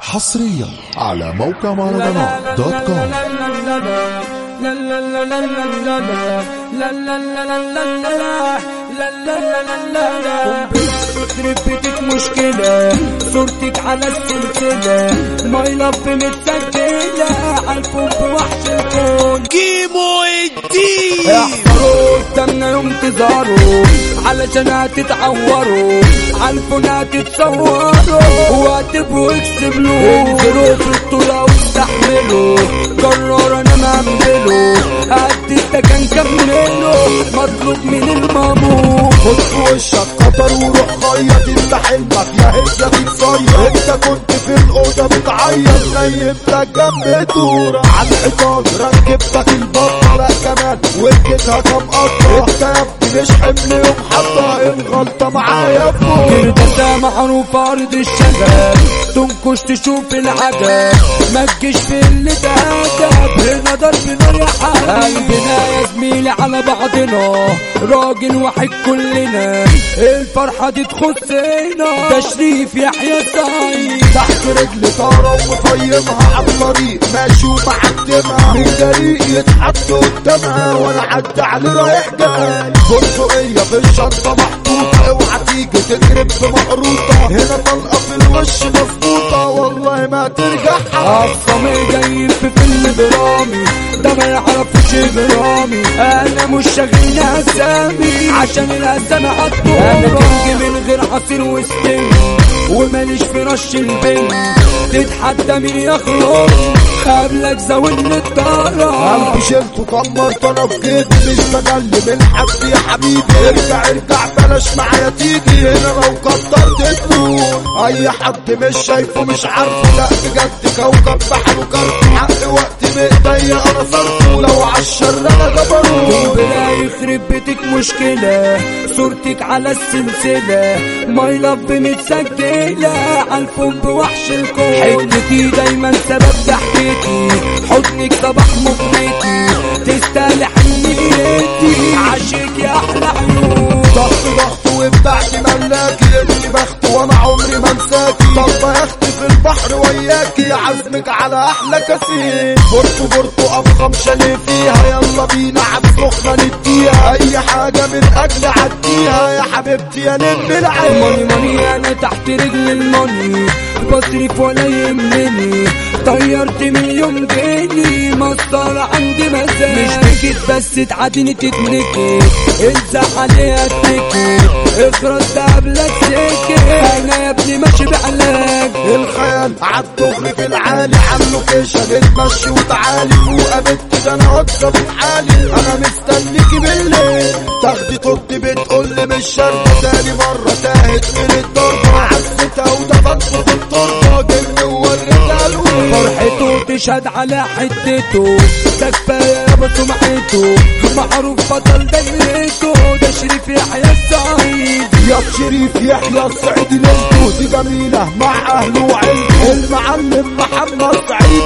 حصريا على موقع مهرجانات دوت كوم بيتك مشكلة صورتك على السلسلة ماي لاف متسجلة عالكون بوحش الكون كيمو الدين استنى يوم تظهروا علشان هتتعوروا عالفون هتتصوروا وهتبقوا اكسبلوا انزلوا في الطولة واستحملوا قرر أنا مهمله قد السكن كمله مطلوب من المامور خد في وشك خطر وروح خيط انت حلمك يا هي بتصيط انت كنت في الأوضة بتعيط. نيمتك جنب دورة. على الحيطان ركبتك البطه وجدتها كم يا ابني مش حمل يوم حطها الغلطه معايا فوق كردة معروف أرض الشجر تنكش تشوف العجب ما تجيش في اللي تهدب هنا ضرب نار يا حبيبي قلبنا يا زميلي على بعضنا. راجل واحد كلنا. الفرحة دي تخصنا تشريف يحيى سعيد تحت رجلي طارة ومطيمها على الطريق ماشي ومعدمها من جريء يتحط قدامها وأنا عدى عليه رايح جاي. برتقية في الشنطة محطوطة. تيجي تقرب بمقروطة هنا طلقة في الوش مظبوطة والله ما ترجع أصلا جاي في فيلم درامي. ده ما يعرفش درامي. أنا مش شاغلني أسامي. عشان الأسامي عالطول أنا كنج من غير عصير وستين وماليش في رش البنت. تتحدى مين يخلص. قبلك زودني الطارة قلبي شلته طمرت أنا مش بجلي من حد يا حبيبي. ارجع ارجع بلاش معايا تيجي. هنا لو كترت تموت أي حد مش شايفه مش عارفه. لا بجد كوكب بحر وكرته حق وقت بايديا أنا صرفه لو عالشر أنا جبروت بلا يخرب بيتك مشكلة صورتك على السلسلة. ماي لاف متسجلة عالفون بوحش الكون. حتتي دايما سبب ضحكتي. حضنك صباح مقنتي تستاهل حنيتي عاشق يا أحلى عيون. ضغط ضغط وبتاعتي ملاكي. انت بخت وأنا عمري ما انساكي. طب يا أختي في البحر وياكي. عزمك على أحلى كاسين. بورتو بورتو أفخم شاليه فيها. يلا بينا عب سخنة نديها. أي حاجة من أجل عديها. يا حبيبتي يا نم العين. ماني ماني أنا تحت رجل الماني بصرف ولا يهمني. طيرت مليون جنيه مسطرة عندي مزاج. مش تكت بس تعاديني تتنكي. انزع عليها تكي اخرس ده قبلك سكت أنا يا ابني ماشي بعلاج. الخيال عالدغري في العالي عاللوكيشن اتمشي وتعالي. وقابلت ده أنا اكسب حالي. أنا مستنيكي بالليل. تاخدي طرتي بتقول لي مش شرط تاني مرة تاهت من الضربة تشهد على حدته. ده كفايه يابا سمعته. معروف بطل دايرته ده شريف يحيى السعيد. يا شريف يحيى السعيد ليلته دي جميلة مع أهله وعيلته المعلم محمد سعيد.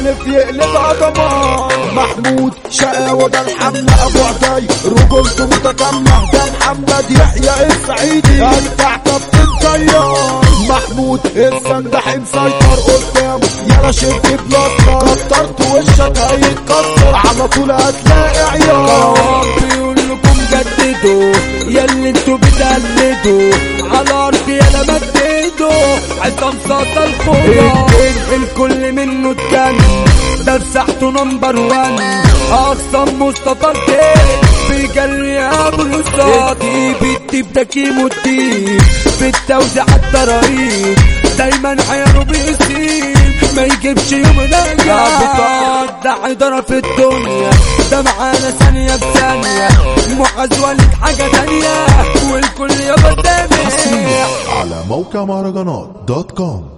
حالف يقلبها دمار محمود شقاوة ده الحملة أبو عدي رجولته متكاملة ده محمد يحيى السعيدي. كابتن طيار محمود السندح مسيطر قدامه يلا شد بلاطة كترت وشك هيتكسر. على طول هتلاقي عيار. بيقول لكم جددوا. ياللي أنتوا بتقلدوا. على ارض يالا مددوا عصام صاصة الخضار الكل منه اتجن ده مساحته نمبر وان اقسم مصطفى الدين بيجري أبو الديب الديب ده كيمو الديب في التوزيع الضرايب دايما عياله بيسيب ما يجيبش يوم نجاح بتقعد ده عدرة في الدنيا. ده معانا ثانية بثانية. معاذ ولد حاجة تانية والكل يابا تاني على موقع مهرجانات دوت كوم.